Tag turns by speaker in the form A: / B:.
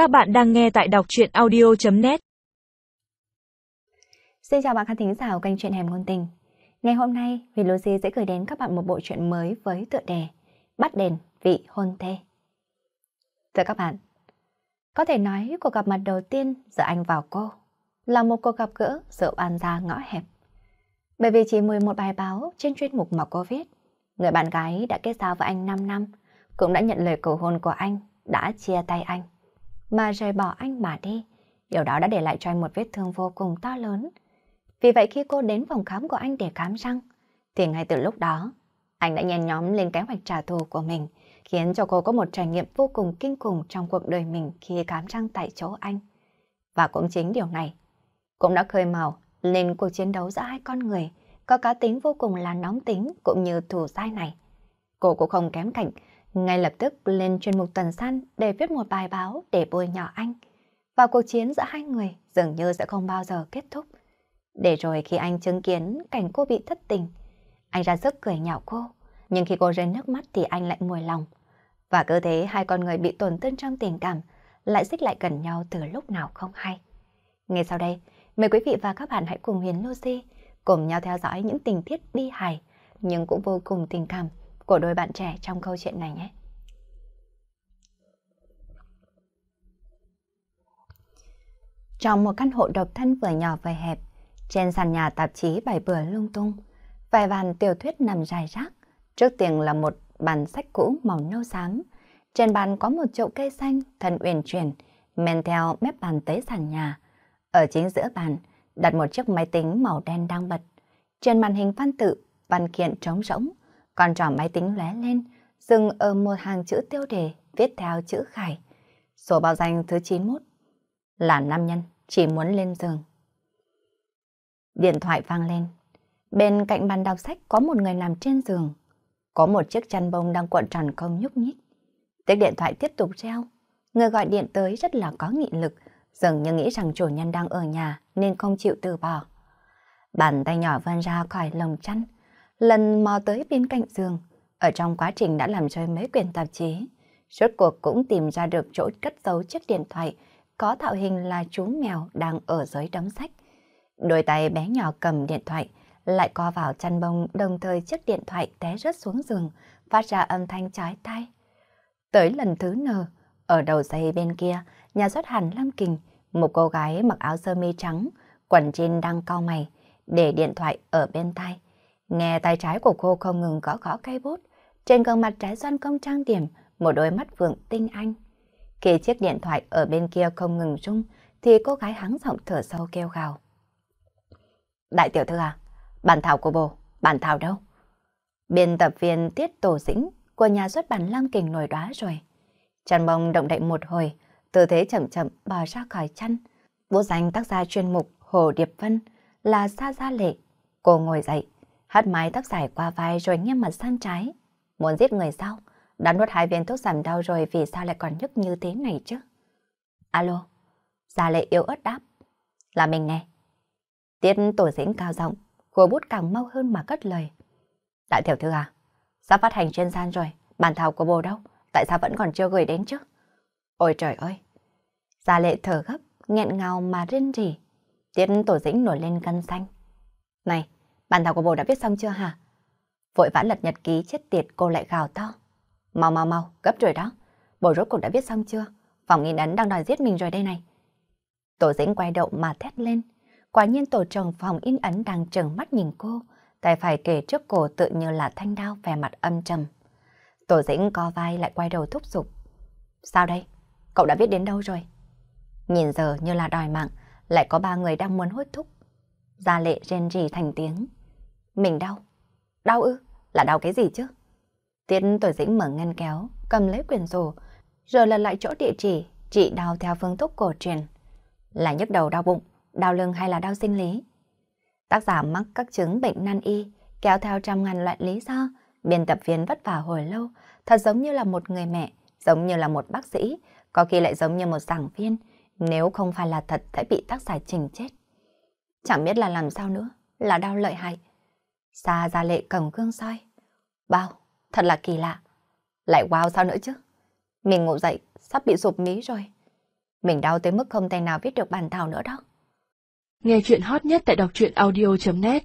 A: Các bạn đang nghe tại đọc truyện audio.net
B: Xin chào bạn khán thính giả của kênh truyện Hẻm Ngôn Tình. Ngày hôm nay, Vì Lucy sẽ gửi đến các bạn một bộ truyện mới với tựa đề Bắt đền vị hôn thê. Thưa các bạn, có thể nói cuộc gặp mặt đầu tiên giữa anh và cô là một cuộc gặp gỡ giữa oan gia ngõ hẹp. Bởi vì chỉ 11 bài báo trên chuyên mục mà cô viết, người bạn gái đã kết giao với anh 5 năm cũng đã nhận lời cầu hôn của anh, đã chia tay anh mà rời bỏ anh mà đi. Điều đó đã để lại cho anh một vết thương vô cùng to lớn. Vì vậy khi cô đến phòng khám của anh để khám răng, thì ngay từ lúc đó, anh đã nhen nhóm lên kế hoạch trả thù của mình, khiến cho cô có một trải nghiệm vô cùng kinh khủng trong cuộc đời mình khi khám răng tại chỗ anh. Và cũng chính điều này, cũng đã khơi mào lên cuộc chiến đấu giữa hai con người, có cá tính vô cùng là nóng tính cũng như thù dai này. Cô cũng không kém cạnh, ngay lập tức lên chuyên mục tuần săn để viết một bài báo để bôi nhỏ anh. Và cuộc chiến giữa hai người dường như sẽ không bao giờ kết thúc. Để rồi khi anh chứng kiến cảnh cô bị thất tình, anh ra sức cười nhạo cô. Nhưng khi cô rơi nước mắt thì anh lại mùi lòng. Và cứ thế hai con người bị tổn thương trong tình cảm lại xích lại gần nhau từ lúc nào không hay. Ngay sau đây, mời quý vị và các bạn hãy cùng Huyền Lucy cùng nhau theo dõi những tình tiết bi hài nhưng cũng vô cùng tình cảm của đôi bạn trẻ trong câu chuyện này nhé. Trong một căn hộ độc thân vừa nhỏ vừa hẹp, trên sàn nhà tạp chí bày bừa lung tung, vài bàn tiểu thuyết nằm dài rác. Trước tiền là một bàn sách cũ màu nâu xám. Trên bàn có một chậu cây xanh thân uyển chuyển, men theo mép bàn tới sàn nhà. Ở chính giữa bàn, đặt một chiếc máy tính màu đen đang bật. Trên màn hình văn tự, văn kiện trống rỗng, con trỏ máy tính lóe lên, dừng ở một hàng chữ tiêu đề viết theo chữ Khải. Số báo danh thứ 91 là nam nhân chỉ muốn lên giường. Điện thoại vang lên. Bên cạnh bàn đọc sách có một người nằm trên giường. Có một chiếc chăn bông đang cuộn tròn không nhúc nhích. Tiếng điện thoại tiếp tục treo. Người gọi điện tới rất là có nghị lực, dường như nghĩ rằng chủ nhân đang ở nhà nên không chịu từ bỏ. Bàn tay nhỏ vươn ra khỏi lồng chăn, lần mò tới bên cạnh giường. Ở trong quá trình đã làm rơi mấy quyển tạp chí, suốt cuộc cũng tìm ra được chỗ cất giấu chiếc điện thoại có tạo hình là chú mèo đang ở dưới đống sách. Đôi tay bé nhỏ cầm điện thoại, lại co vào chăn bông đồng thời chiếc điện thoại té rớt xuống giường, phát ra âm thanh trái tai. Tới lần thứ N, ở đầu dây bên kia, nhà xuất hành Lam Kình, một cô gái mặc áo sơ mi trắng, quần jean đang cau mày, để điện thoại ở bên tai. Nghe tay trái của cô không ngừng gõ gõ cây bút, trên gương mặt trái xoan công trang điểm, một đôi mắt vượng tinh anh. Khi chiếc điện thoại ở bên kia không ngừng rung, thì cô gái hắng giọng thở sâu kêu gào. Đại tiểu thư à, bản thảo của bồ, bản thảo đâu? Biên tập viên Tiết Tổ Dĩnh của nhà xuất bản Lam Kình nổi đoá rồi. Trần bông động đậy một hồi, tư thế chậm chậm bò ra khỏi chăn. Bố danh tác gia chuyên mục Hồ Điệp Vân là Sa Gia Lệ. Cô ngồi dậy, hất mái tóc dài qua vai rồi nghiêng mặt sang trái. Muốn giết người sao? Đã nuốt hai viên thuốc giảm đau rồi vì sao lại còn nhức như thế này chứ? Alo, Gia Lệ yếu ớt đáp. Là mình nghe Tiết tổ dĩnh cao giọng, khua bút càng mau hơn mà cất lời. Đại tiểu thư à, sắp phát hành trên gian rồi, bản thảo của bồ đâu? Tại sao vẫn còn chưa gửi đến chứ? Ôi trời ơi! Gia Lệ thở gấp, nghẹn ngào mà rên rỉ. Tiết tổ dĩnh nổi lên cân xanh. Này, bản thảo của bồ đã viết xong chưa hả? Vội vã lật nhật ký chết tiệt cô lại gào to. Mau mau mau, gấp rồi đó. Bộ rốt cuộc đã viết xong chưa? Phòng in ấn đang đòi giết mình rồi đây này. Tổ dĩnh quay đầu mà thét lên. Quả nhiên tổ trưởng phòng in ấn đang trừng mắt nhìn cô. Tay phải kề trước cổ tự như là thanh đao vẻ mặt âm trầm. Tổ dĩnh co vai lại quay đầu thúc giục. Sao đây? Cậu đã viết đến đâu rồi? Nhìn giờ như là đòi mạng, lại có ba người đang muốn hút thúc. Gia lệ rên rỉ thành tiếng. Mình đau. Đau ư? Là đau cái gì chứ? Tiết tuổi dĩnh mở ngăn kéo, cầm lấy quyển sổ, rồi lần lại chỗ địa chỉ, chị đau theo phương thức cổ truyền. Là nhức đầu đau bụng, đau lưng hay là đau sinh lý? Tác giả mắc các chứng bệnh nan y, kéo theo trăm ngàn loại lý do, biên tập viên vất vả hồi lâu, thật giống như là một người mẹ, giống như là một bác sĩ, có khi lại giống như một giảng viên, nếu không phải là thật sẽ bị tác giả trình chết. Chẳng biết là làm sao nữa, là đau lợi hại. Xa ra lệ cầm gương soi. Bao, Thật là kỳ lạ. Lại wow sao nữa chứ? Mình ngủ dậy, sắp bị sụp mí rồi. Mình đau tới mức không tay nào viết được bàn thảo nữa đó.
A: Nghe chuyện hot nhất tại đọc truyện audio.net